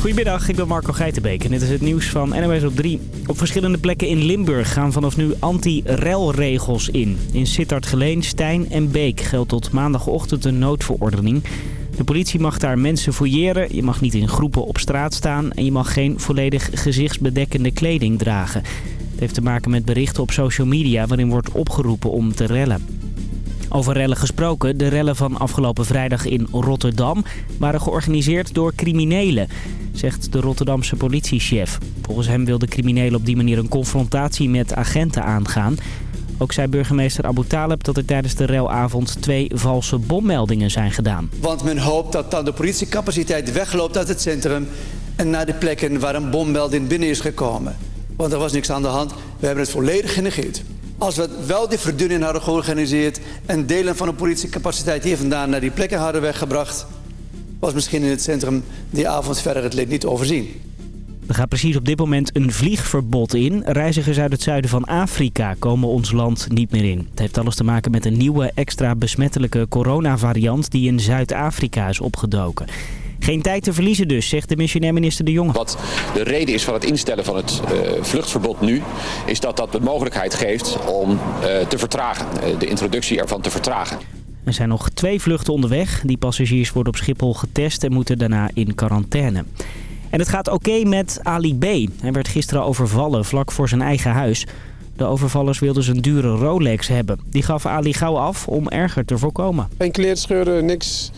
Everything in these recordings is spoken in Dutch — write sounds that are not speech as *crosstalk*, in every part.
Goedemiddag, ik ben Marco Geitenbeek en dit is het nieuws van NOS op 3. Op verschillende plekken in Limburg gaan vanaf nu anti-relregels in. In Sittard-Geleen, Stijn en Beek geldt tot maandagochtend een noodverordening. De politie mag daar mensen fouilleren, je mag niet in groepen op straat staan... en je mag geen volledig gezichtsbedekkende kleding dragen. Het heeft te maken met berichten op social media waarin wordt opgeroepen om te rellen. Over rellen gesproken, de rellen van afgelopen vrijdag in Rotterdam waren georganiseerd door criminelen, zegt de Rotterdamse politiechef. Volgens hem wilden criminelen op die manier een confrontatie met agenten aangaan. Ook zei burgemeester Abu Taleb dat er tijdens de relavond twee valse bommeldingen zijn gedaan. Want men hoopt dat dan de politiecapaciteit wegloopt uit het centrum en naar de plekken waar een bommelding binnen is gekomen. Want er was niks aan de hand. We hebben het volledig genegeerd. Als we wel die verdunning hadden georganiseerd en delen van de politiecapaciteit hier vandaan naar die plekken hadden weggebracht, was misschien in het centrum die avond verder het leed niet overzien. Er gaat precies op dit moment een vliegverbod in. Reizigers uit het zuiden van Afrika komen ons land niet meer in. Het heeft alles te maken met een nieuwe extra besmettelijke coronavariant die in Zuid-Afrika is opgedoken. Geen tijd te verliezen dus, zegt de missionair minister De Jonge. Wat de reden is van het instellen van het uh, vluchtverbod nu... is dat dat de mogelijkheid geeft om uh, te vertragen, uh, de introductie ervan te vertragen. Er zijn nog twee vluchten onderweg. Die passagiers worden op Schiphol getest en moeten daarna in quarantaine. En het gaat oké met Ali B. Hij werd gisteren overvallen vlak voor zijn eigen huis. De overvallers wilden zijn dure Rolex hebben. Die gaf Ali gauw af om erger te voorkomen. Geen kleerscheuren, niks...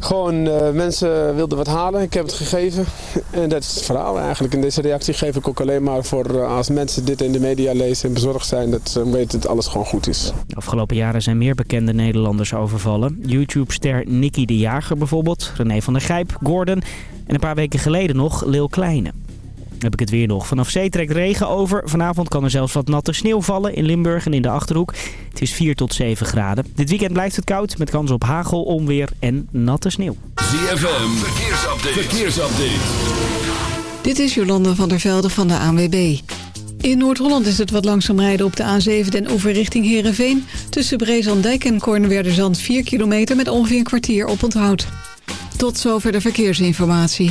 Gewoon uh, mensen wilden wat halen. Ik heb het gegeven. En dat is het verhaal eigenlijk. En deze reactie geef ik ook alleen maar voor uh, als mensen dit in de media lezen en bezorgd zijn. Dat ze weten dat alles gewoon goed is. De afgelopen jaren zijn meer bekende Nederlanders overvallen. YouTube-ster Nicky de Jager bijvoorbeeld. René van der Gijp, Gordon. En een paar weken geleden nog Lil Kleine. Heb ik het weer nog. Vanaf zee trekt regen over. Vanavond kan er zelfs wat natte sneeuw vallen in Limburg en in de Achterhoek. Het is 4 tot 7 graden. Dit weekend blijft het koud met kans op hagel, onweer en natte sneeuw. ZFM, verkeersupdate. verkeersupdate. Dit is Jolanda van der Velde van de ANWB. In Noord-Holland is het wat langzaam rijden op de A7 den over richting Heerenveen. Tussen Brezandijk en Kornwerderzand 4 kilometer met ongeveer een kwartier op onthoud. Tot zover de verkeersinformatie.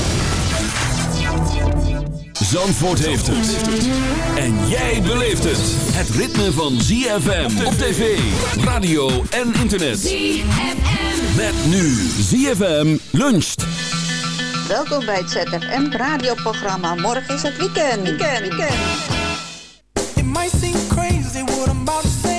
Zandvoort heeft het. En jij beleeft het. Het ritme van ZFM op tv, radio en internet. ZFM. Met nu ZFM luncht. Welkom bij het ZFM radioprogramma. Morgen is het weekend. Weekend, weekend. It might seem crazy what I'm about to say.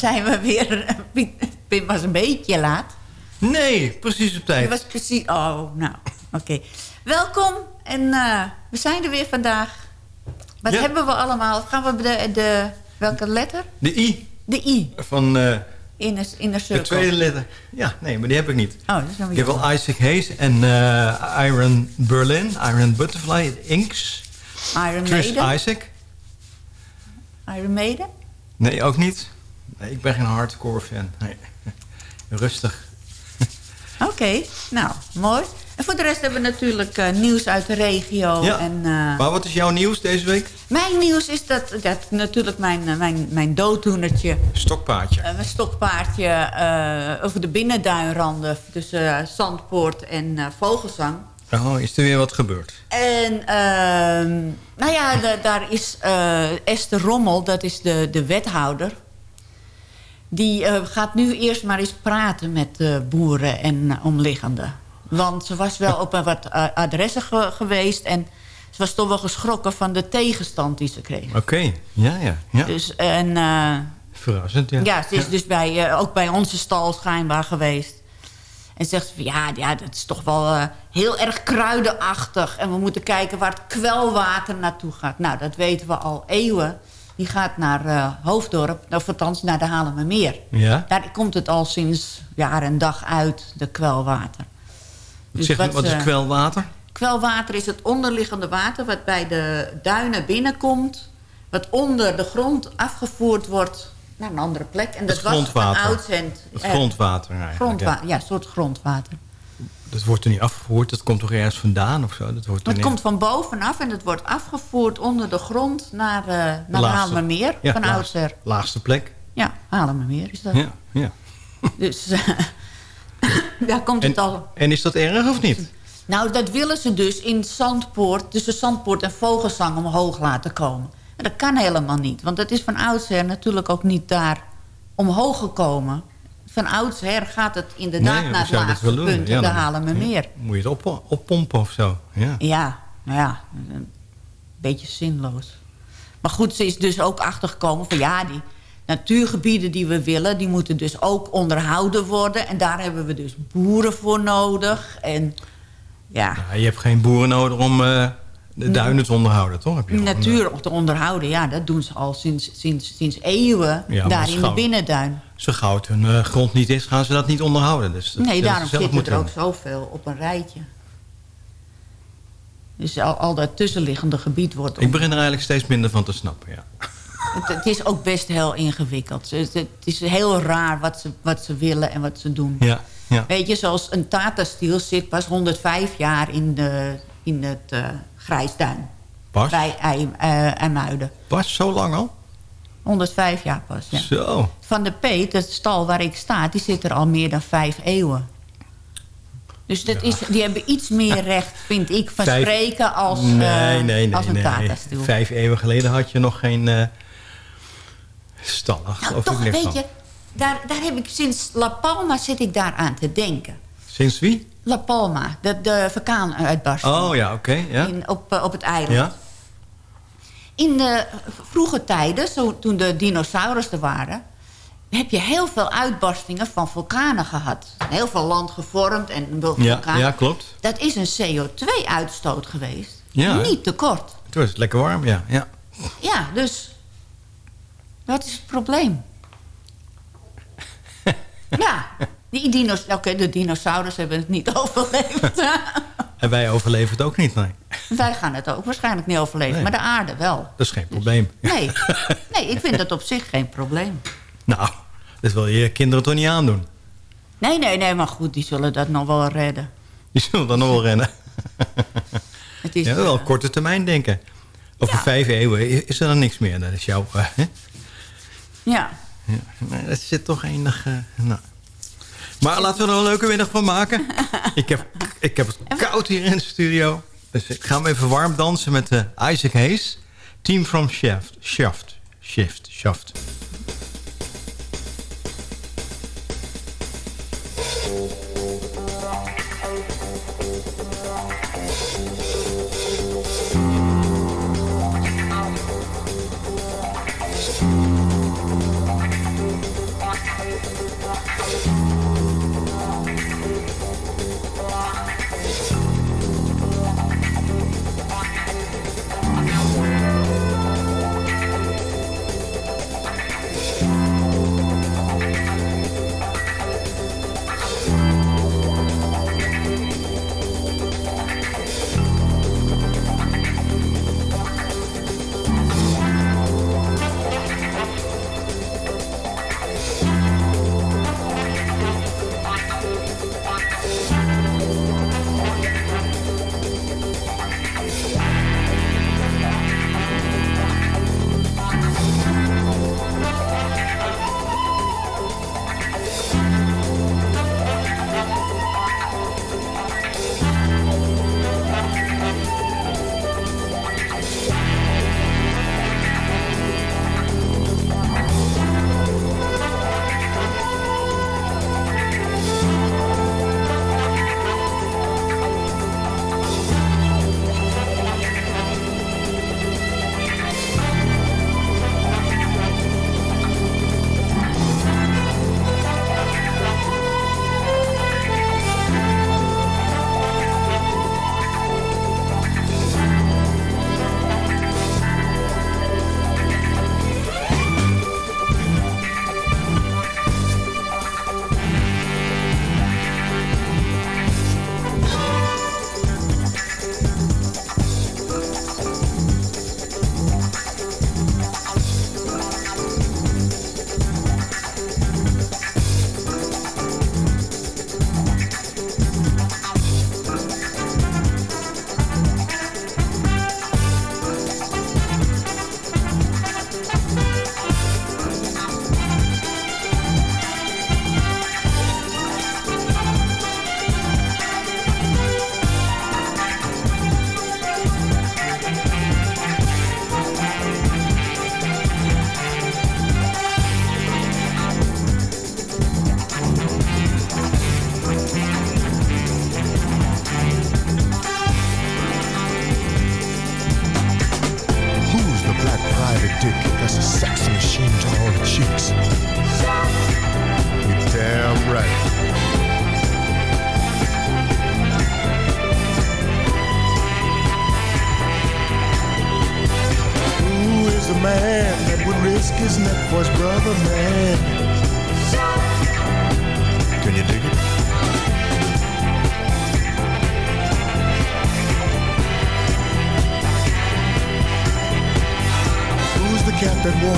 Daar zijn we weer. *laughs* Pim was een beetje laat. Nee, precies op tijd. Het was precies... Oh, nou, oké. Welkom en eh, we zijn er weer vandaag. Wat Ja. hebben we allemaal? Gaan we de, de... Welke letter? De I De I. van eh, In de, in de tweede letter. Ja, nee, maar die heb ik niet. Oh, dat is dan Ik heb wel Isaac Hayes en eh, Iron Berlin, Iron Butterfly, Inks, Iron Chris Maiden. Isaac. Iron Maiden. Nee, ook niet. Nee, ik ben geen hardcore fan. Nee. *laughs* Rustig. *laughs* Oké, nou, mooi. En voor de rest hebben we natuurlijk eh, nieuws uit de regio. Ja. En, eh, Maar wat is jouw nieuws deze week? mijn nieuws is dat, dat natuurlijk mijn, eh, mijn, mijn dooddoenertje... Stokpaardje. Een stokpaardje over de binnenduinranden tussen Zandpoort en Vogelzang. Oh, is er weer wat gebeurd? En ehm, nou ja, da- daar is Esther Rommel, dat is de, de wethouder. Die eh, gaat nu eerst maar eens praten met eh, boeren en eh, omliggenden. Want ze was wel op een wat adressen ge- geweest... en ze was toch wel geschrokken van de tegenstand die ze kreeg. Oké, ja, ja. ja. Dus, en, eh, Verrassend, ja. ja, ze is dus bij, ook bij onze stal schijnbaar geweest. En zegt ze van, ja, ja, dat is toch wel heel erg kruidenachtig. En we moeten kijken waar het kwelwater naartoe gaat. Nou, dat weten we al eeuwen. Die gaat naar eh, Hoofddorp, of althans naar de Halemermeer. Ja? Daar komt het al sinds jaar en dag uit, de kwelwater. Dus zeg, wat, wat is ze- kwelwater? Kwelwater is het onderliggende water wat bij de duinen binnenkomt. Wat onder de grond afgevoerd wordt naar een andere plek. En dat Het was grondwater. van oudsend. Het eh, grondwater eigenlijk. grondwater, ja, een soort grondwater. Dat wordt er niet afgevoerd, dat komt toch ergens vandaan of zo? Dat wordt Het niet- komt van bovenaf en het wordt afgevoerd onder de grond naar, eh naar laagste- Halemermeer. Ja, van laagste- oudsher. Laagste plek. Ja, Halemermeer is dat. Ja, ja. Dus eh, *laughs* daar komt En, het al... en is dat erg of niet? Nou, dat willen ze dus in Zandpoort, tussen Zandpoort en Vogelsang omhoog laten komen. En dat kan helemaal niet, want dat is van oudsher natuurlijk ook niet daar omhoog gekomen. Van oudsher gaat het inderdaad Nee, naar het laagste punt, Ja, de dan- Halemermeer. Moet je het op, oppompen of zo? Ja. Ja, nou ja, een beetje zinloos. Maar goed, ze is dus ook achtergekomen van ja, die natuurgebieden die we willen... die moeten dus ook onderhouden worden. En daar hebben we dus boeren voor nodig. En ja, Ja, je hebt geen boeren nodig om eh, de duinen te onderhouden, toch? Heb je gewoon, natuur te onderhouden, ja, dat doen ze al sinds, sinds, sinds eeuwen Ja, daar in de binnenduin. eh, Zo gauw het hun eh, grond niet is, gaan ze dat niet onderhouden. Dus dat Nee, daarom zitten er ook zoveel op een rijtje. Dus al, al dat tussenliggende gebied wordt... Ik begin er eigenlijk steeds minder van te snappen, ja. *laughs* Het, het is ook best heel ingewikkeld. Het, het is heel raar wat ze, wat ze willen en wat ze doen. Ja, ja. Weet je, zoals een Tata Steel zit pas 105 jaar in, de, in het eh Grijsduin. Pas? Bij IJ, eh, IJmuiden. Pas zo lang al? 105 jaar pas, ja. Zo. Van de Peet, het stal waar ik sta, die zit er al meer dan vijf eeuwen. Dus dat is, die hebben iets meer recht, vind ik, van Vijf- spreken als, eh, nee, nee, nee. als een nee. Vijf eeuwen geleden had je nog geen eh stallen. Nou, ik toch, weet van. je, daar, daar heb ik sinds La Palma zit ik daar aan te denken. Sinds wie? La Palma, de, de vulkaanuitbarsting Oh ja, oké. ja. op, eh, op het eiland. ja. In de vroege tijden, zo, toen de dinosaurussen er waren... heb je heel veel uitbarstingen van vulkanen gehad. Heel veel land gevormd en veel Ja, vulkanen. ja, klopt. Dat is een CO2-uitstoot geweest. Ja. Niet. Toen was het lekker warm, ja. ja. Ja, dus wat is het probleem? *laughs* ja, die dinos Oké, de dinosaurus hebben het niet *laughs* overleefd. En wij overleven het ook niet, nee. Wij gaan het ook waarschijnlijk niet overleven, Nee. maar de aarde wel. Dat is geen probleem. Nee, *laughs* nee ik vind dat op zich geen probleem. Nou, dat wil je je kinderen toch niet aandoen? Nee, nee, nee, maar goed, die zullen dat nog wel redden. Die zullen dan nog wel rennen. *laughs* Het is, Ja, wel eh, korte termijn denken. Over vijf eeuwen is er dan niks meer. Dat is jouw... eh, ja. Ja, nee, dat zit toch enig... eh, nou. Maar laten we er een leuke middag van maken. *laughs* ik, heb, ik heb het koud hier in de studio. Dus ik ga me even warm dansen met eh, Isaac Hayes. Team from Shaft. Shaft. Shift. Shaft. Who's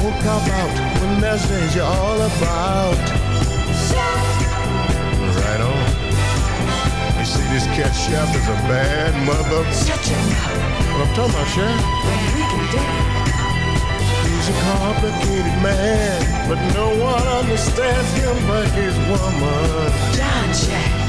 won't come out when there's danger all about? Right on. You see, this cat chef is a bad mother. Shut your mouth. What I'm talking about, Chef? He's a complicated man, but no one understands him but his woman. John Jack.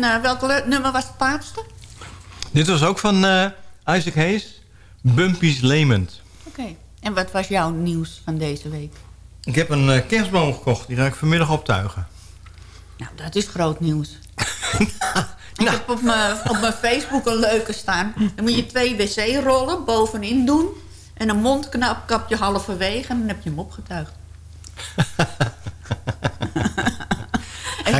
En eh, welk nummer was het laatste? Dit was ook van eh, Isaac Hayes. Bumpy's Lament. Oké. En wat was jouw nieuws van deze week? Ik heb een eh, kerstboom gekocht. Die ga ik vanmiddag optuigen. Nou, dat is groot nieuws. *laughs* Ik heb op mijn, op mijn Facebook een leuke staan. Dan moet je twee wc-rollen bovenin doen. En een mondknap kap je halverwege en dan heb je hem opgetuigd. *laughs*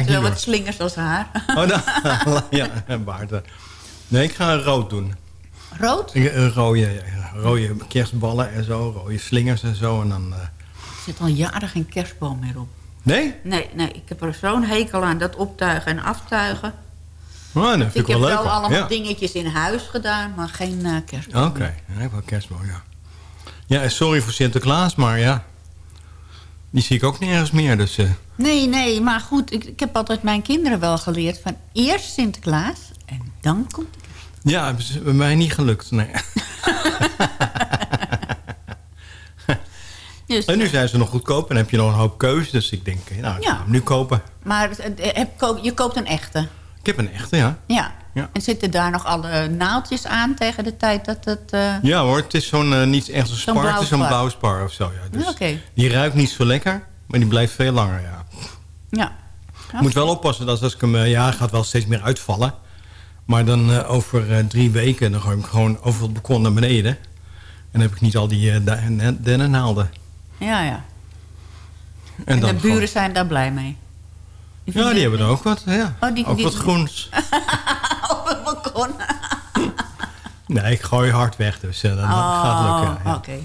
wel doen. wat slingers als haar. *laughs* Oh, dan, *laughs* ja, een baard. Nee, ik ga rood doen. Rood? Ik- Een rode, rode kerstballen en zo. Rode slingers en zo. En dan, eh, Er zit al jaren geen kerstboom meer op. Nee? Nee, nee, ik heb er zo'n hekel aan. Dat optuigen en aftuigen. Oh, dat vind ik ik wel heb leuk. wel hoor. allemaal ja. dingetjes in huis gedaan, maar geen eh, kerstboom. Oké, ik heb wel kerstboom, ja. Ja, sorry voor Sinterklaas, maar ja. Die zie ik ook nergens meer, dus... eh, Nee, nee, maar goed, ik, ik heb altijd mijn kinderen wel geleerd van eerst Sinterklaas en dan komt de kerst. ja, is bij mij niet gelukt, nee. *laughs* Dus, En nu zijn ze nog goedkoop en heb je nog een hoop keuze. Dus ik denk, nou, ik Ja. ga hem nu kopen. Maar heb, je koopt een echte. Ik heb een echte, ja. Ja. Ja. En zitten daar nog alle naaldjes aan tegen de tijd dat het... eh, Ja hoor, het is zo'n eh, niet echt een Zo'n spar, het is een blauwspar. blauwspar of zo. Ja. Dus Ja. Die ruikt niet zo lekker, maar die blijft veel langer, ja. Ja. Ik moet wel oppassen dat als ik hem... eh, ja, gaat wel steeds meer uitvallen. Maar dan eh, over drie weken, dan gooi ik hem gewoon over het balkon naar beneden. En dan heb ik niet al die eh, dennennaalden. Ja, ja. En, En, dan de buren zijn daar blij mee. Ja, die hebben er ook wat, ja. Oh, die- ook die- wat groens. *laughs* Op het balkon. *laughs* Nee, ik gooi hard weg, dus dan Oh, gaat lukken. ja. oké.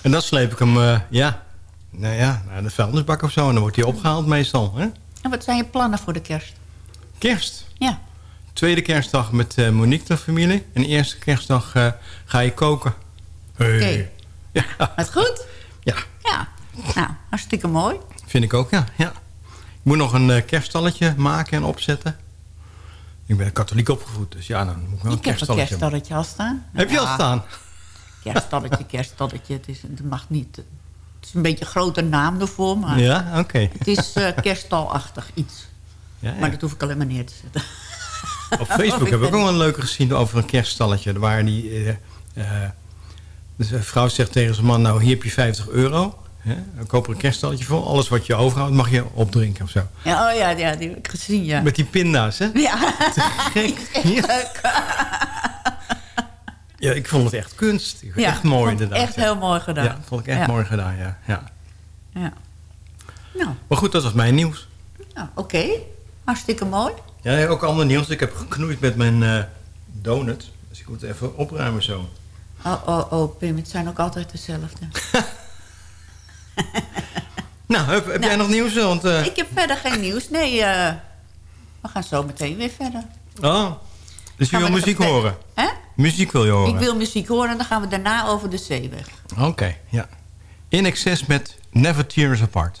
En dan sleep ik hem, eh, ja, nou ja, naar de vuilnisbak of zo. En dan wordt hij opgehaald meestal. Hè? En wat zijn je plannen voor de kerst? Kerst. Ja. Tweede kerstdag met eh, Monique de familie. En de eerste kerstdag eh, ga je koken. Hey. Oké. Ja, Wat goed? Ja. Ja. Nou, hartstikke mooi. vind ik ook, ja. ja. Ik moet nog een eh, kerststalletje maken en opzetten. Ik ben katholiek opgevoed, dus ja, dan moet ik wel een Ik heb een kerststalletje kerststalletje al staan. Heb je al staan? *laughs* Kerststalletje, kerststalletje. Het, is, het mag niet... Het is een beetje een grote naam ervoor, maar... Ja, oké. Het is eh kerststalachtig iets. Ja, ja. Maar dat hoef ik alleen maar neer te zetten. *laughs* Op Facebook Ik heb ik ook wel een leuke gezien over een kerststalletje. Waar die, dus een vrouw zegt tegen zijn man, nou hier heb je 50 euro. Hè? Een kerststalletje voor. Alles wat je overhoudt mag je opdrinken of zo. Ja, oh ja, ja, die heb ik gezien, ja. Met die pinda's, hè? Ja. Gek. *laughs* Ja. *laughs* ja, ik vond het echt kunst. Ja, echt mooi inderdaad. echt ja. heel mooi gedaan. Ja, vond ik echt mooi gedaan, ja. ja. Ja. Nou, Maar goed, dat was mijn nieuws. nou oké. Hartstikke mooi. Ja, ook ander nieuws. Ik heb geknoeid met mijn eh, donut. Dus ik moet even opruimen zo. Oh, oh, oh, Pim, het zijn ook altijd dezelfde. *laughs* *laughs* Nou, heb, heb jij nog nieuws? Want, eh, Ik heb verder geen nieuws. Nee, eh, we gaan zo meteen weer verder. Oh, dus je wil muziek horen? Hè? Muziek wil je horen? Ik wil muziek horen en dan gaan we daarna over de zeeweg. Oké, ja. In excess met Never Tears Apart.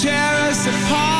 tear us apart.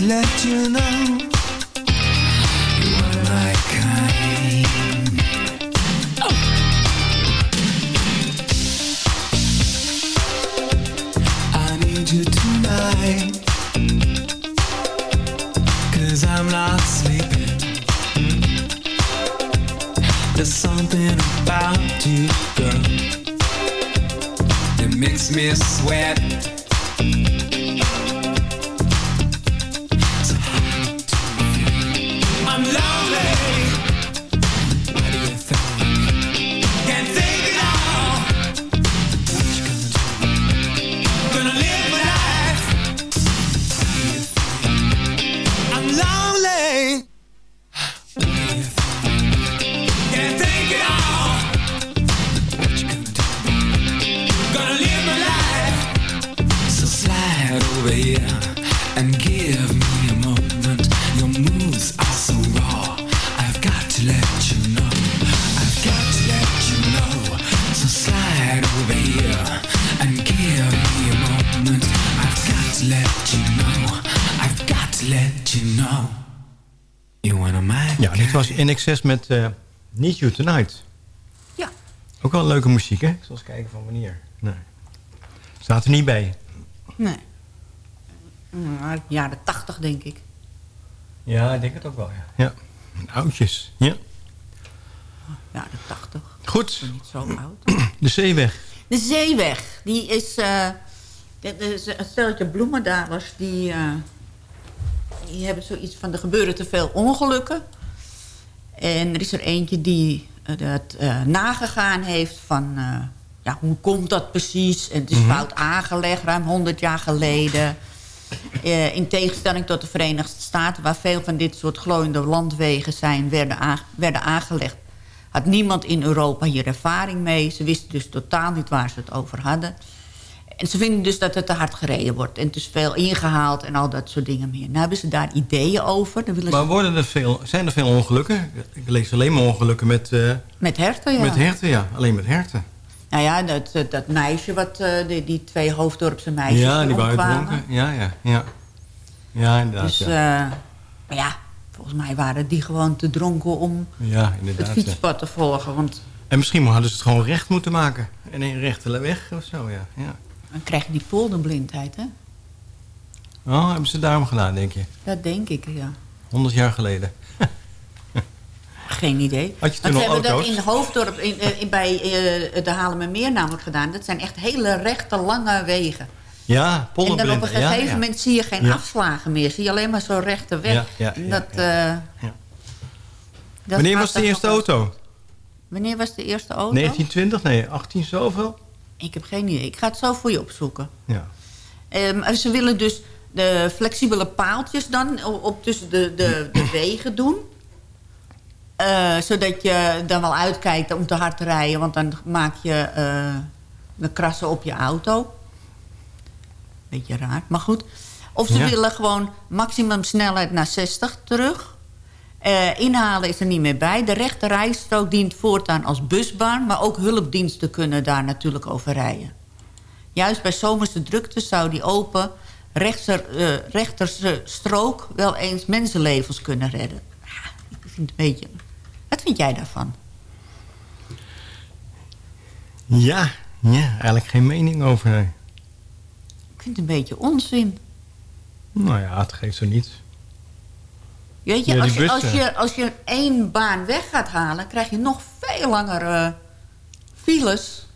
To let you know. Excess met eh, Need You Tonight. Ja. Ook wel leuke muziek, hè? Ik zal eens kijken van wanneer. Nee. Staat er niet bij. Nee. Nou, jaren tachtig, denk ik. Ja, ik denk het ook wel, ja. Ja, oudjes. Ja. Jaren tachtig. Goed. Niet zo oud. *clears throat* De zeeweg. De zeeweg, die is... eh dit is een steltje bloemendalers, die, eh, die hebben zoiets van... er gebeuren te veel ongelukken. En er is er eentje die eh, het eh, nagegaan heeft van... eh, ja, hoe komt dat precies? En het is Mhm. fout aangelegd, ruim 100 jaar geleden. In tegenstelling tot de Verenigde Staten... waar veel van dit soort glooiende landwegen zijn, werden, werden aangelegd... had niemand in Europa hier ervaring mee. Ze wisten dus totaal niet waar ze het over hadden. En ze vinden dus dat het te hard gereden wordt. En te veel ingehaald en al dat soort dingen meer. Nou hebben ze daar ideeën over. Dan willen ze Maar worden er veel, zijn er veel ongelukken? Ik lees alleen maar ongelukken met, eh, met herten, ja. met herten, ja. Alleen met herten. Nou ja, dat, dat- meisje, wat, eh, die, die twee hoofddorpse meisjes ja, die waren dronken. Ja, ja, ja. Ja, inderdaad. Dus ja. eh, maar ja, volgens mij waren die gewoon te dronken om ja, het fietspad te volgen. Want En misschien hadden ze het gewoon recht moeten maken. En een rechte weg of zo, ja. ja. Dan krijg je die polderblindheid, hè? Oh, hebben ze daarom gedaan, denk je? Dat denk ik, ja. 100 jaar geleden. *laughs* Geen idee. Had je toen Want ze hebben dat auto's? in Hoofddorp, in, eh, in, bij eh, de Haarlemmermeer namelijk gedaan. Dat zijn echt hele rechte, lange wegen. Ja, En dan op een gegeven ja, ja. moment zie je geen Ja. afslagen meer. Zie je alleen maar zo'n rechte weg. Dat, eh, dat Wanneer was de eerste auto? Wanneer was de eerste auto? 1920? Nee, 18 zoveel? Ik heb geen idee. Ik ga het zo voor je opzoeken. Ja. Ehm, ze willen dus de flexibele paaltjes dan op, tussen de, de, de *clears throat* wegen doen. Eh, zodat je dan wel uitkijkt om te hard te rijden. Want dan maak je eh de krassen op je auto. Beetje raar, maar goed. Of ze Ja. willen gewoon maximum snelheid naar 60 terug. Eh, inhalen is er niet meer bij. De rechte rijstrook dient voortaan als busbaan... maar ook hulpdiensten kunnen daar natuurlijk over rijden. Juist bij zomerse drukte zou die open rechter, eh, rechterstrook wel eens mensenlevens kunnen redden. Ja, ik vind het een beetje... Wat vind jij daarvan? Ja, ja, eigenlijk geen mening over. Ik vind het een beetje onzin. Nou ja, het geeft zo niet. Weet je, Ja, als, je, als, je, als je één baan weg gaat halen... krijg je nog veel langer eh, files...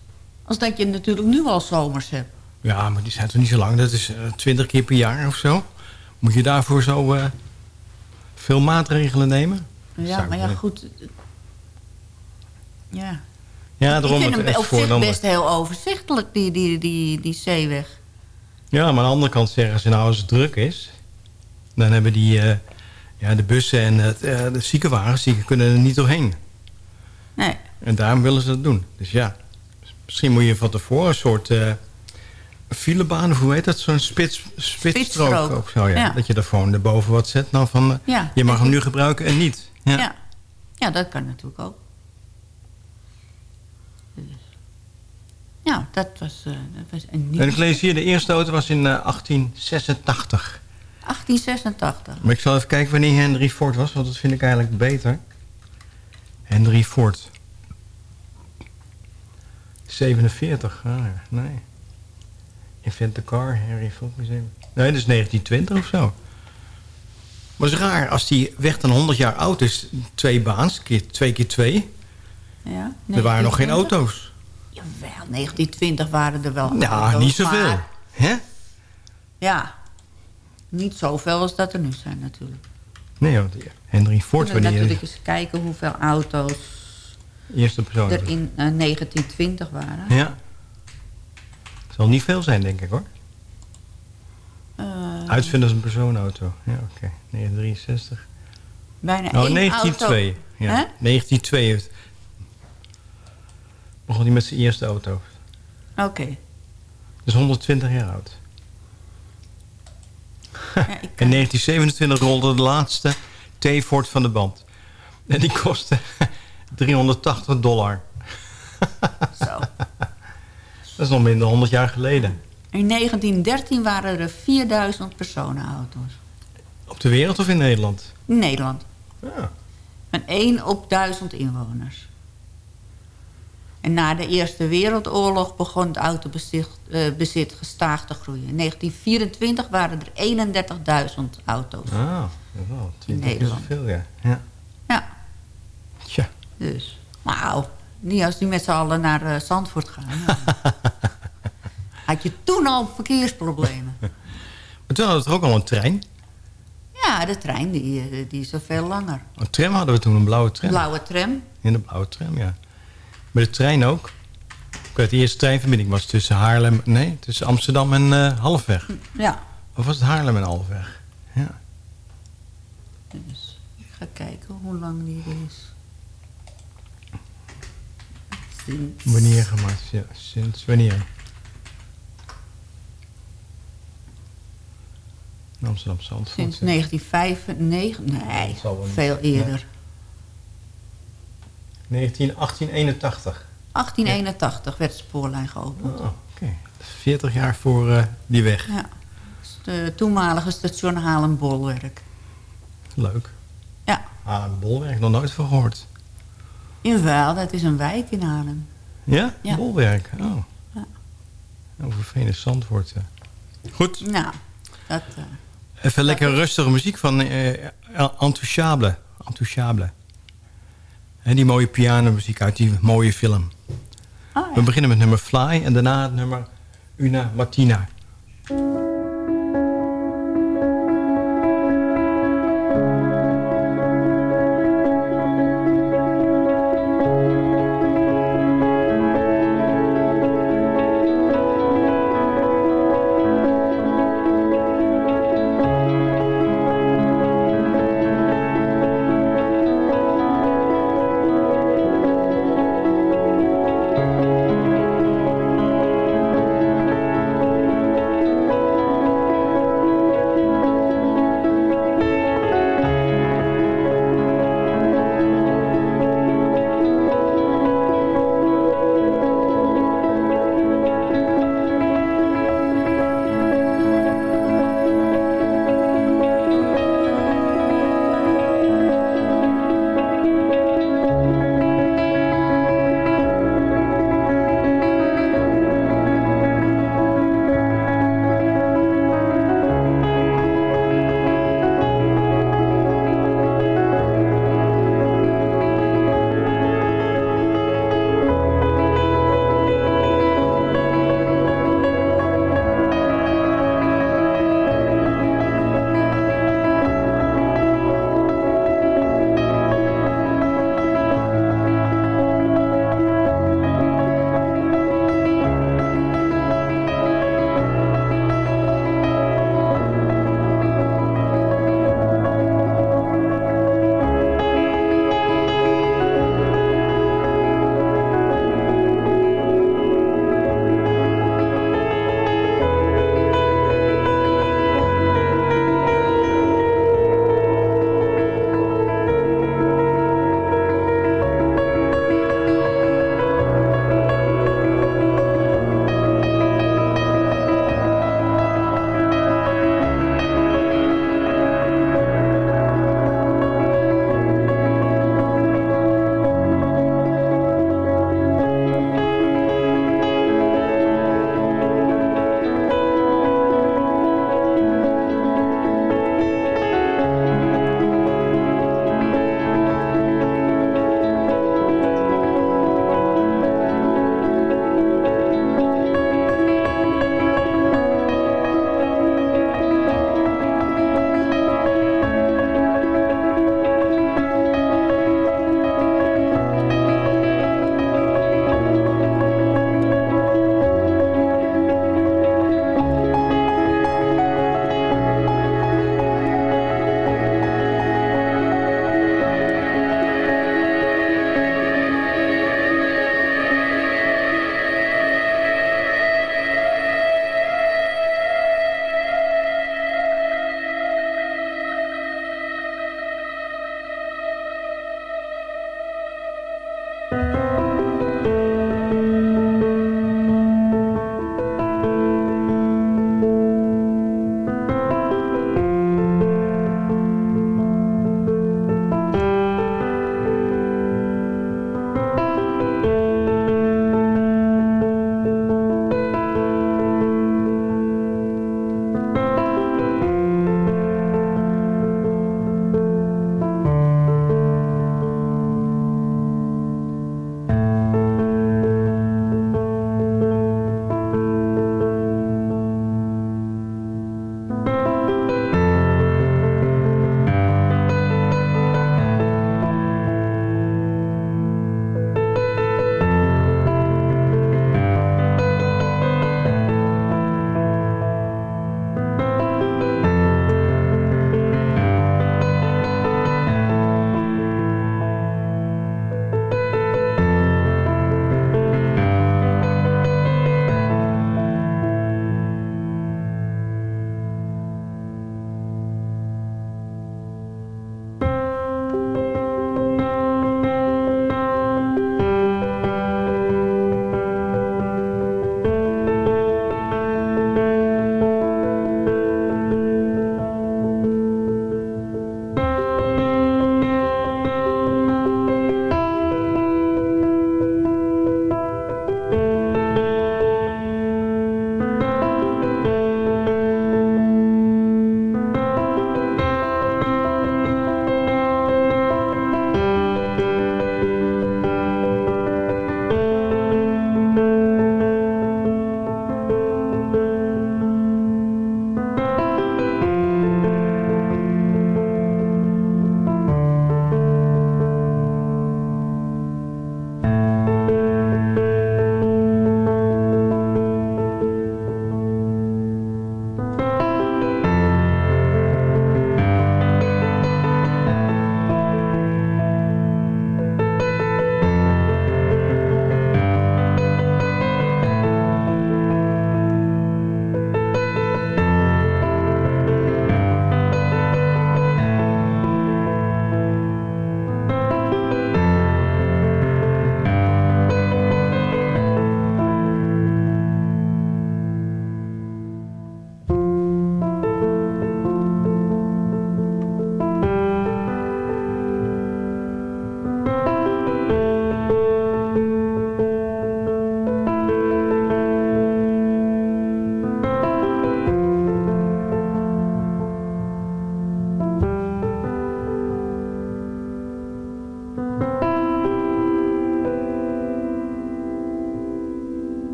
als dat je natuurlijk nu al zomers hebt. Ja, maar die zijn toch niet zo lang. Dat is eh, twintig keer per jaar of zo. Moet je daarvoor zo eh, veel maatregelen nemen? Ja, Zou maar ja, ik- goed. Ja. Ja, ik daarom vind het hem op zich best heel overzichtelijk, die, die, die, die zeeweg. Ja, maar aan de andere kant zeggen ze nou als het druk is... dan hebben die, eh, ja, de bussen en het, eh, de ziekenwagens... die kunnen er niet doorheen. Nee. En daarom willen ze dat doen. Dus ja, misschien moet je van tevoren een soort eh filebaan... of hoe heet dat? Zo'n spits, spitsstrook zo. Ja. Ja. Dat je er gewoon erboven wat zet. Nou van, eh, Ja. je mag hem nu gebruiken en niet. Ja. Ja. ja. dat kan natuurlijk ook. Dus. Ja, dat was, eh, dat was een nieuw. En ik lees hier, de eerste auto was in eh, 1886. 1886. Maar ik zal even kijken wanneer Henry Ford was, want dat vind ik eigenlijk beter. Henry Ford. 47, ah, nee. Invent the car, Henry Ford Museum. Nee, dat is 1920 of zo. Maar is raar, als die weg dan 100 jaar oud is, twee baans, keer, twee keer twee. Ja, Er waren nog geen 1920. auto's. Jawel, 1920 waren er wel Ja, auto's, niet zoveel. Hè? Ja, niet zoveel als dat er nu zijn natuurlijk. Nee, want Henry We Ford, wanneer natuurlijk eens kijken hoeveel auto's eerste persoon er in eh, 1920 waren. Ja. Het zal niet veel zijn, denk ik hoor. Eh, Uitvinden als een personenauto. Ja, oké. 1963. bijna Oh, één 1902. auto. Ja. Hè? 1902 heeft... Begon hij met zijn eerste auto. Oké. Dus 120 jaar oud. In 1927 rolde de laatste T-Ford van de band. En die kostte *laughs* 380 dollar. Zo. *laughs* Dat is nog minder dan 100 jaar geleden. In 1913 waren er 4000 personenauto's. Op de wereld of in Nederland? In Nederland. Ja. Van 1 op 1000 inwoners. En na de Eerste Wereldoorlog begon het autobezit eh, bezit gestaag te groeien. In 1924 waren er 31.000 auto's. Ah. 20 keer Nederland. zoveel, ja. ja. Ja, Tja. dus. Wauw. Niet als die met z'n allen naar eh, Zandvoort gaan. *laughs* Had je toen al verkeersproblemen. *laughs* Maar toen hadden we toch ook al een trein? Ja, de trein die, eh, die is zo veel langer. Een tram hadden we toen, een blauwe tram. Blauwe tram. In de blauwe tram, ja. Met de trein ook. Ik weet, de eerste treinverbinding was tussen Haarlem... Nee, tussen Amsterdam en eh, Halfweg. Ja. Of was het Haarlem en Halfweg? Ja. Dus ik ga kijken hoe lang die is. Sinds- Wanneer gemaakt? Ja, sinds wanneer? Amsterdam Zandvoort. Sinds ja. 1995? Nee, veel eerder. 19, 1881. 1881 werd de spoorlijn geopend. Oh, oké. 40 jaar voor eh, die weg. Ja. De toenmalige station Haarlem-Bolwerk. Leuk. Ja. Haarlem Bolwerk, nog nooit van gehoord. Jawel, dat is een wijk in Haarlem. Ja? Ja. Bolwerk. Oh. Ja. Over Venus Zandvoort. Goed. Nou, dat... eh, Even lekker rustige muziek van eh Intouchable. Intouchable. En die mooie pianomuziek uit die mooie film. oh ja. We beginnen met nummer Fly en daarna het nummer Una Martina.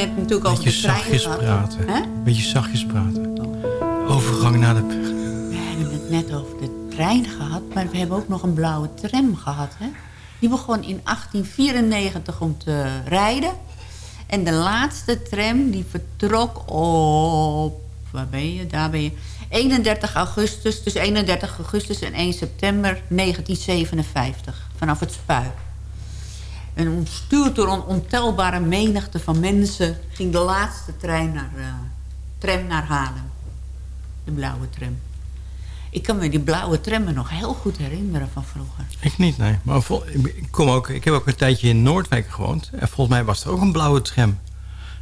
Hebben het net natuurlijk over de trein zachtjes gehad. praten. Hè? Beetje zachtjes praten. Overgang naar de... We hebben het net over de trein gehad, maar we hebben ook nog een blauwe tram gehad. Hè? Die begon in 1894 om te rijden. En de laatste tram die vertrok op... Waar ben je? Daar ben je. 31 augustus, tussen 31 augustus en 1 september 1957. Vanaf het Spui. En omstuurd door een ontelbare menigte van mensen... ging de laatste trein naar, eh, tram naar Haarlem. De blauwe tram. Ik kan me die blauwe tram me nog heel goed herinneren van vroeger. Ik niet, nee. Maar ik, kom ook, ik heb ook een tijdje in Noordwijk gewoond. En volgens mij was er ook een blauwe tram.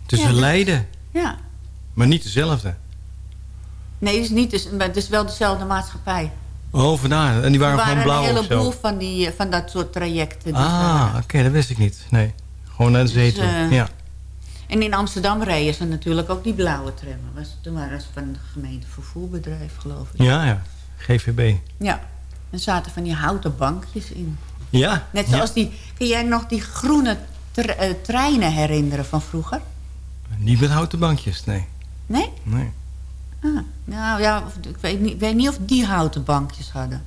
Tussen Ja, Leiden. Ja. Maar niet dezelfde. Nee, het is, niet, dus- maar het is wel dezelfde maatschappij. Oh, vandaar. En die waren, er gewoon waren blauw een heleboel van, die, eh, van dat soort trajecten. Ah, oké, dat wist ik niet. Nee. Gewoon naar de zee Dus, toe. ja. En in Amsterdam reden ze natuurlijk ook die blauwe trammen. Was, toen waren ze van het gemeente vervoerbedrijf, geloof ik. ja, ja. GVB. Ja. En zaten van die houten bankjes in. Ja. Net ja. zoals die... Kun jij nog die groene eh, treinen herinneren van vroeger? Niet met houten bankjes, nee. Nee? nee. Ah, nou ja, ik weet, niet, ik weet niet of die houten bankjes hadden.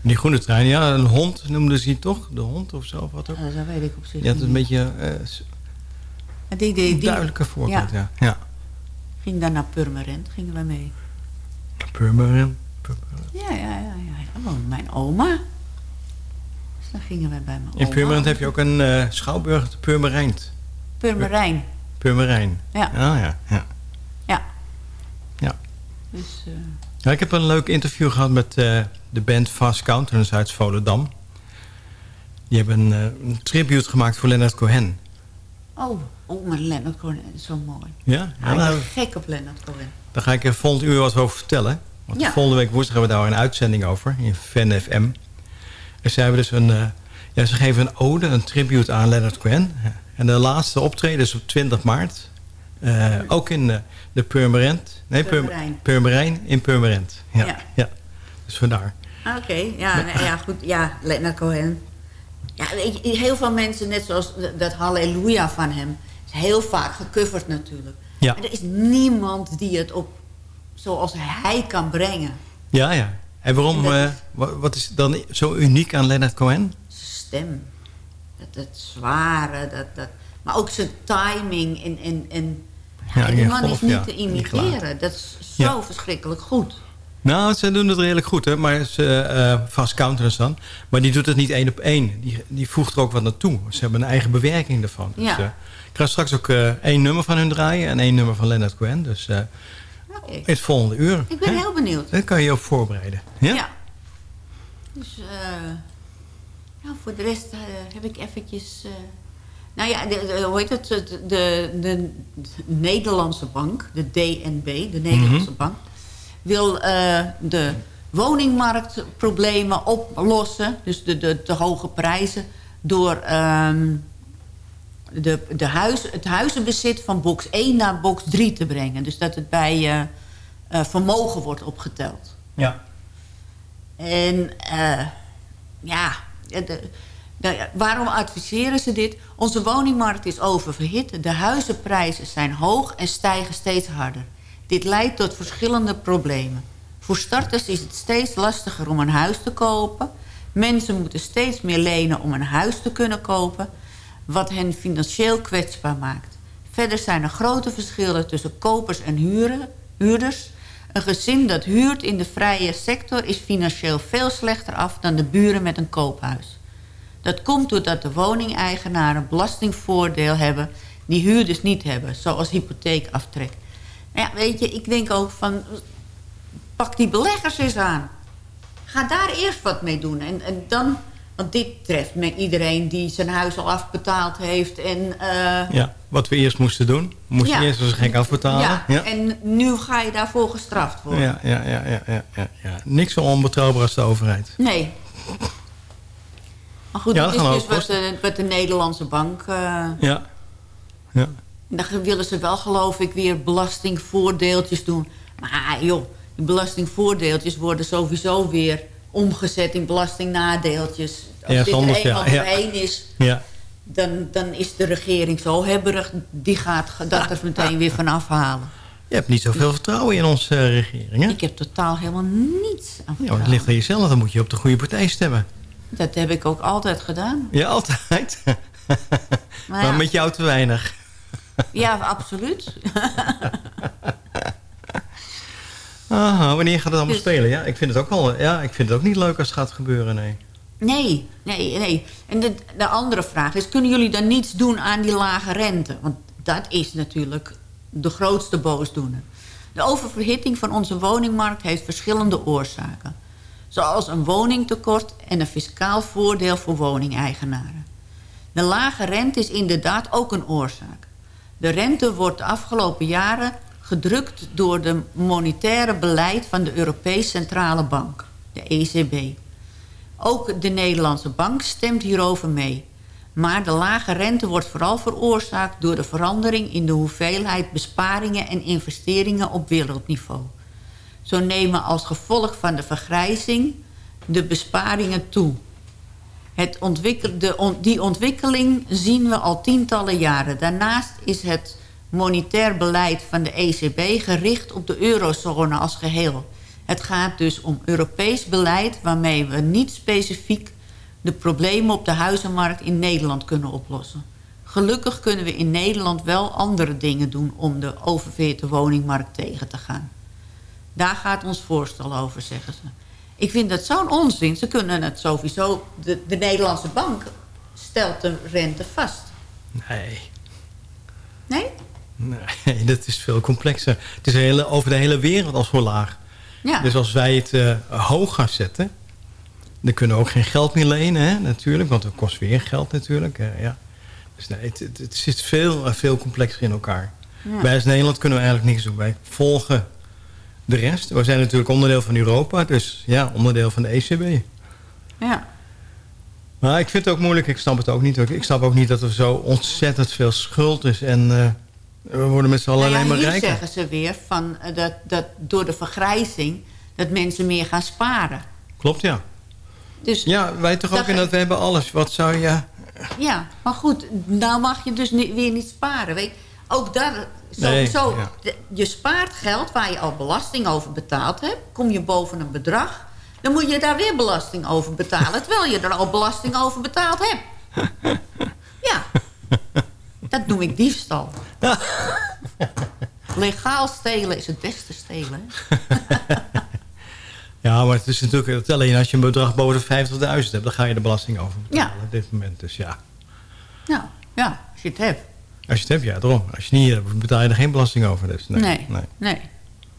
Die groene trein, ja, een hond noemden ze die toch? De hond of zo, of wat ook? Ah, dat weet ik op zich niet. een beetje Maar Die, die, een die duidelijke voorbeeld, ja. ja. ja. ging daar naar Purmerend, gingen we mee. Purmerend. Ja, ja, ja. ja. ja. woonde mijn oma. Dus dan gingen we bij mijn oma. In Purmerend heb je ook een eh, schouwburg, de Purmerijnd. Purmerijn. Purmerijn. Ja. Ah, ja, ja. Ja. Dus, eh, Ja, ik heb een leuk interview gehad met eh, de band Fast Countenance uit Volendam. Die hebben een, eh, een tribute gemaakt voor Leonard Cohen. oh, oh, maar Leonard Cohen is zo mooi. Ja? Ja, ik nou, gek op Leonard Cohen. daar ga ik er volgend uur wat over vertellen. Want Ja. volgende week woensdag hebben we daar een uitzending over in Fan FM. En ze hebben dus een... ja, ze geven een ode, een tribute aan Leonard Cohen. En de laatste optreden is op 20 maart. Eh, ook in de, de Purmerend. Nee, Purm- Purmerijn. Purmerijn in Purmerend. Ja, Ja. ja. Dus vandaar. Ah, Oké, ja, nee, ja, goed. Ja, Leonard Cohen. Ja, heel veel mensen, net zoals dat Halleluja van hem... is heel vaak gecoverd natuurlijk. Ja. Maar er is niemand die het op zoals hij kan brengen. Ja, ja. En waarom, En eh, is- wat is dan zo uniek aan Leonard Cohen? Zijn stem. Dat, dat zware, dat, dat, maar ook zijn timing. En, en, en, Ja, die die man golf, is niet ja, te imiteren. Dat is zo Ja. verschrikkelijk goed. Nou, ze doen het redelijk goed, hè. Maar ze, eh vast countenance dan. Maar die doet het niet één op één. Die, die voegt er ook wat naartoe. Ze hebben een eigen bewerking ervan. Dus, Ja. eh, ik ga straks ook eh, één nummer van hun draaien. En één nummer van Leonard Cohen. Dus in het volgende uur. Ik ben hè? heel benieuwd. Daar kan je op voorbereiden. Ja? Ja. Dus, nou, voor de rest heb ik eventjes... nou ja, de, hoe heet het? De, de, de Nederlandse bank, de DNB, de Nederlandse Mhm. bank... wil eh, de woningmarktproblemen oplossen. Dus de, de, de hoge prijzen door... ehm, de, de huis, het huizenbezit van box 1 naar box 3 te brengen. Dus dat het bij eh, eh, vermogen wordt opgeteld. Ja. En ja, de, de- waarom adviseren ze dit? Onze woningmarkt is oververhit. De huizenprijzen zijn hoog en stijgen steeds harder. Dit leidt tot verschillende problemen. Voor starters is het steeds lastiger om een huis te kopen. Mensen moeten steeds meer lenen om een huis te kunnen kopen... wat hen financieel kwetsbaar maakt. Verder zijn er grote verschillen tussen kopers en huurders... Een gezin dat huurt in de vrije sector is financieel veel slechter af dan de buren met een koophuis. Dat komt doordat de woningeigenaren belastingvoordeel hebben die huurders niet hebben, zoals hypotheekaftrek. Nou ja, weet je, ik denk ook van, pak die beleggers eens aan. Ga daar eerst wat mee doen. En, en dan, want dit treft met iedereen die zijn huis al afbetaald heeft en... eh, ja. Wat we eerst moesten doen. Moesten eerst als gek afbetalen. ja, Ja. en nu ga je daarvoor gestraft worden. Ja, ja, ja, ja, ja, ja, ja. Niks zo onbetrouwbaar als de overheid. Nee. Maar goed, Ja, dat is dus wat de, wat de Nederlandse bank... eh Ja. ja. dan willen ze wel, geloof ik, weer belastingvoordeeltjes doen. Maar joh, die belastingvoordeeltjes worden sowieso weer omgezet in belastingnadeeltjes. Als Ja, dit er eenmaal ja, ja. doorheen is, Ja. dan, dan is de regering zo hebberig... die gaat dat er meteen weer van afhalen. Je hebt niet zoveel vertrouwen in onze eh, regering, hè? Ik heb totaal helemaal niets aan Ja, ligt aan jezelf. Dan moet je op de goede partij stemmen. Dat heb ik ook altijd gedaan. Ja, altijd. *laughs* Maar maar ja, met jou te weinig. ja absoluut. *laughs* Aha, wanneer gaat het allemaal Dus- spelen? Ja, ik vind het ook al. Ja, ik vind het ook niet leuk als het gaat gebeuren, nee. Nee, nee, nee. En de, de andere vraag is, kunnen jullie dan niets doen aan die lage rente? Want dat is natuurlijk de grootste boosdoener. De oververhitting van onze woningmarkt heeft verschillende oorzaken. Zoals een woningtekort en een fiscaal voordeel voor woningeigenaren. De lage rente is inderdaad ook een oorzaak. De rente wordt de afgelopen jaren gedrukt door de monetaire beleid van de Europese Centrale Bank, de ECB. Ook de Nederlandse bank stemt hierover mee. Maar de lage rente wordt vooral veroorzaakt door de verandering in de hoeveelheid besparingen en investeringen op wereldniveau. Zo nemen als gevolg van de vergrijzing de besparingen toe. Het die ontwikkeling zien we al tientallen jaren. Daarnaast is het monetair beleid van de ECB gericht op de eurozone als geheel. Het gaat dus om Europees beleid waarmee we niet specifiek de problemen op de huizenmarkt in Nederland kunnen oplossen. Gelukkig kunnen we in Nederland wel andere dingen doen om de oververhitte woningmarkt tegen te gaan. Daar gaat ons voorstel over, zeggen ze. Ik vind dat zo'n onzin. Ze kunnen het sowieso... De, de Nederlandse bank stelt de rente vast. Nee. Nee? Nee, *laughs* dat is veel complexer. Het is hele, over de hele wereld al zo laag. Ja. Dus als wij het eh, hoog gaan zetten... dan kunnen we ook geen geld meer lenen, hè, natuurlijk. Want het kost weer geld natuurlijk. eh, ja. Dus nee, het, het, het zit veel, eh, veel complexer in elkaar. Ja. Wij als Nederland kunnen we eigenlijk niks doen. Wij volgen de rest. We zijn natuurlijk onderdeel van Europa. Dus ja, onderdeel van de ECB. Ja. Maar ik vind het ook moeilijk. Ik snap het ook niet. Ik snap ook niet dat er zo ontzettend veel schuld is. En eh, we worden met z'n allen Nou ja, alleen maar hier rijker. zeggen ze weer van, eh, dat, dat door de vergrijzing... dat mensen meer gaan sparen. Klopt, ja. Dus Ja, wij toch ook in dat we hebben alles. Wat zou je... Ja, maar goed, nou mag je dus weer niet sparen. Weet, je. Ook daar, sowieso, Nee, ja. de- je spaart geld waar je al belasting over betaald hebt. Kom je boven een bedrag, dan moet je daar weer belasting over betalen. terwijl je er al belasting over betaald hebt. *laughs* Ja, dat noem ik diefstal. *laughs* Legaal stelen is het beste stelen. *laughs* Ja, maar het is natuurlijk het alleen als je een bedrag boven de 50.000 hebt... dan ga je de belasting over betalen Ja. op dit moment. Dus ja, Nou, ja, als je het hebt. Als je het hebt, ja, daarom. Als je niet hebt, betaal je er geen belasting over. Dus nee, Nee, nee. nee.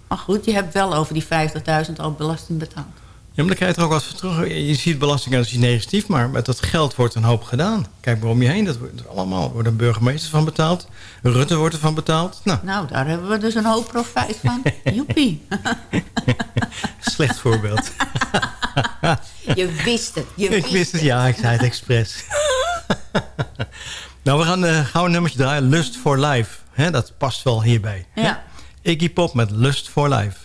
Maar goed, je hebt wel over die 50.000 al belasting betaald. Ja, maar dan krijg je er ook wat voor terug. Je ziet belasting als iets negatief, maar met dat geld wordt een hoop gedaan. Kijk maar om je heen, dat wordt allemaal. wordt een burgemeester van betaald. Rutte wordt ervan betaald. Nou, Nou, daar hebben we dus een hoop profijt van. *laughs* Joepie. slecht voorbeeld. *laughs* Je wist het. Je ik wist het, ja, ik zei het expres. *laughs* nou, we gaan uh, gauw een nummertje draaien. Lust for Life. Hè, dat past wel hierbij. Ja. Iggy Pop met Lust for Life.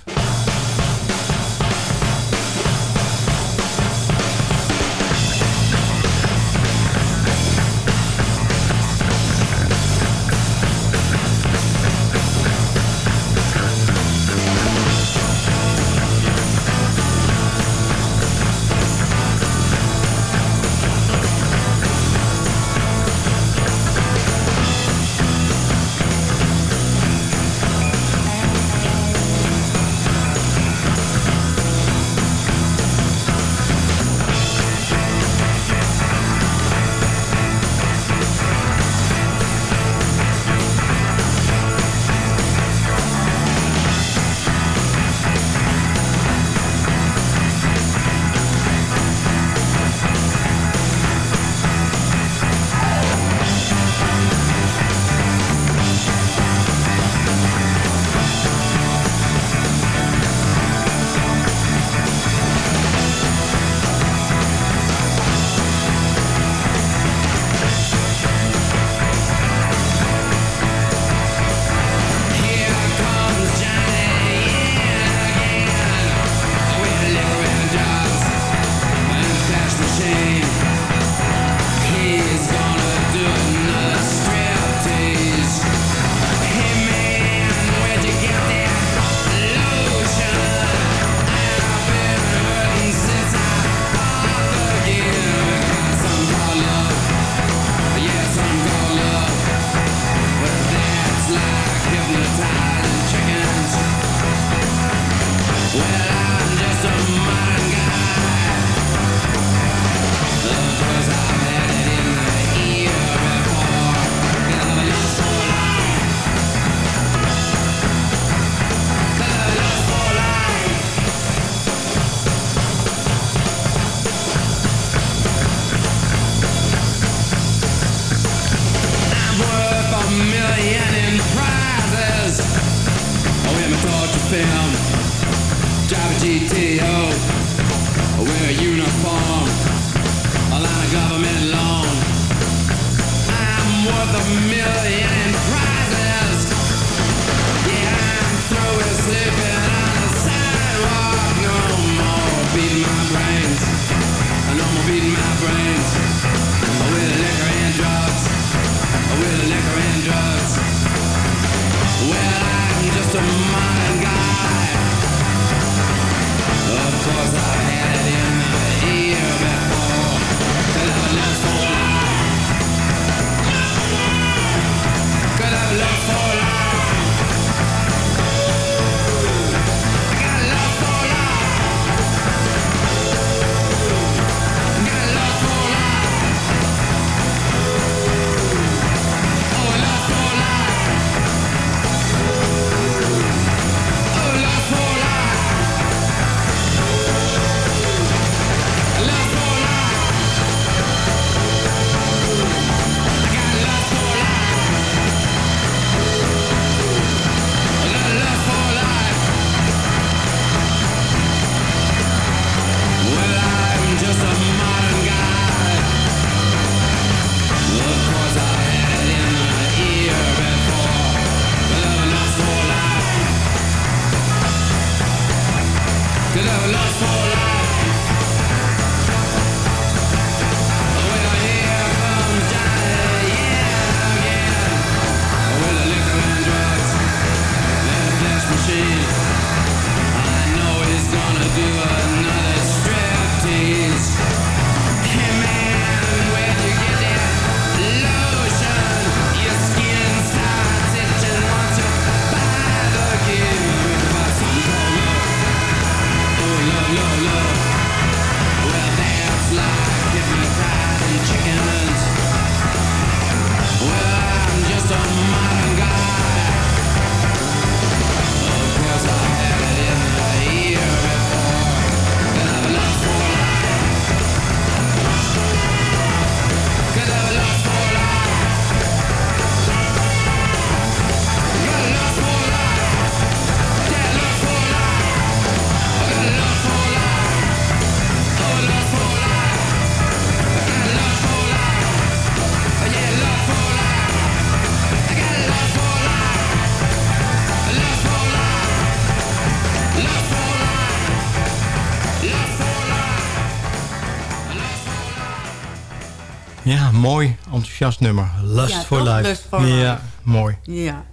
Enthousiast nummer. Lust Ja, for? Life. Lust for ja, Life. mooi. Ja.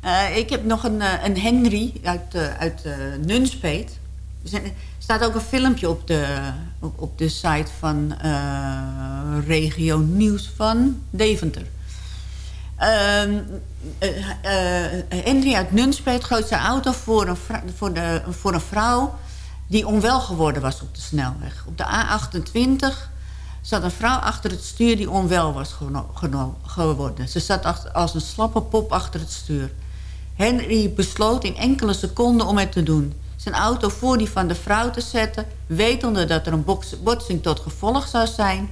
Eh, ik heb nog een, eh, een Henry uit, eh, uit Nunspeet. Er staat ook een filmpje op de, op, op de site van Regio Nieuws van Deventer. Ehm, eh, eh, Henry uit Nunspeet gooit zijn auto voor een, voor, de, voor een vrouw... die onwel geworden was op de snelweg. Op de A28 zat een vrouw achter het stuur die onwel was geworden. Ze zat als een slappe pop achter het stuur. Henry besloot in enkele seconden om het te doen. Zijn auto voor die van de vrouw te zetten... wetende dat er een botsing tot gevolg zou zijn.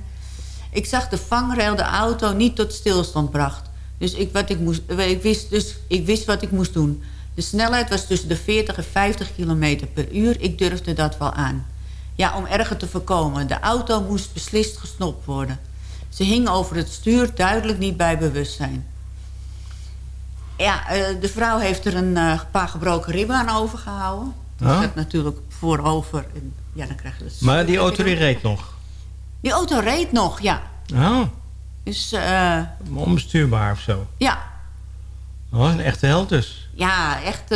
Ik zag de vangrail de auto niet tot stilstand bracht. Dus ik, wat ik, moest, ik, wist, dus ik wist wat ik moest doen. De snelheid was tussen de 40 en 50 km per uur. Ik durfde dat wel aan. Ja, om erger te voorkomen. De auto moest beslist gestopt worden. Ze hing over het stuur, duidelijk niet bij bewustzijn. Ja, eh, de vrouw heeft er een eh, paar gebroken ribben aan overgehouden. Die Ah. gaat natuurlijk voorover. En, ja, dan krijg je dat Maar die auto die reed nog. Die auto reed nog, ja. Oh, Dus eh, onbestuurbaar of zo. ja, Oh, een echte held dus. ja, echt...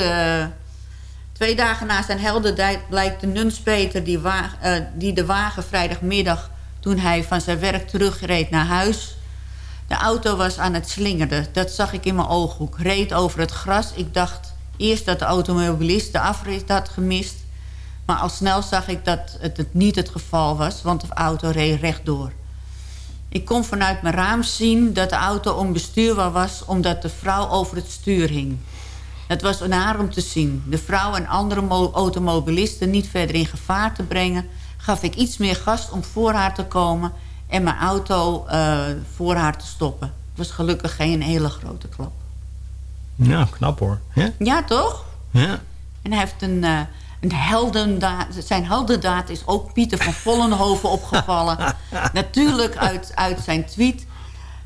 twee dagen na zijn heldendijd blijkt de Nunspeter... Die, eh, die de wagen vrijdagmiddag... toen hij van zijn werk terugreed naar huis... De auto was aan het slingeren. Dat zag ik in mijn ooghoek. Reed over het gras. Ik dacht eerst dat de automobilist de afrit had gemist. Maar al snel zag ik dat het niet het geval was... want de auto reed rechtdoor. Ik kon vanuit mijn raam zien dat de auto onbestuurbaar was... omdat de vrouw over het stuur hing. Het was naar om te zien. De vrouw en andere mo- automobilisten niet verder in gevaar te brengen... gaf ik iets meer gas om voor haar te komen... en mijn auto eh, voor haar te stoppen. Het was gelukkig geen hele grote klap. Nou, knap hoor. Ja? Ja, toch? Ja. En hij heeft een, eh, een heldendaad. Zijn heldendaad is ook Pieter van Vollenhoven opgevallen. *laughs* Natuurlijk uit, uit zijn tweet.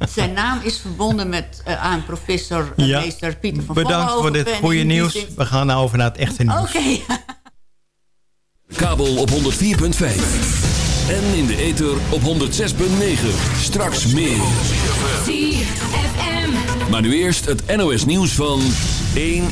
Zijn naam is verbonden met, eh, aan professor eh, Ja. meester Pieter van Bedankt Vollenhoven. voor dit Ben goede nieuws. zin- We gaan nou over naar het echte nieuws. Oké. *laughs* Kabel op 104.5. En in de ether op 106.9. Straks meer. Maar nu eerst het NOS nieuws van 1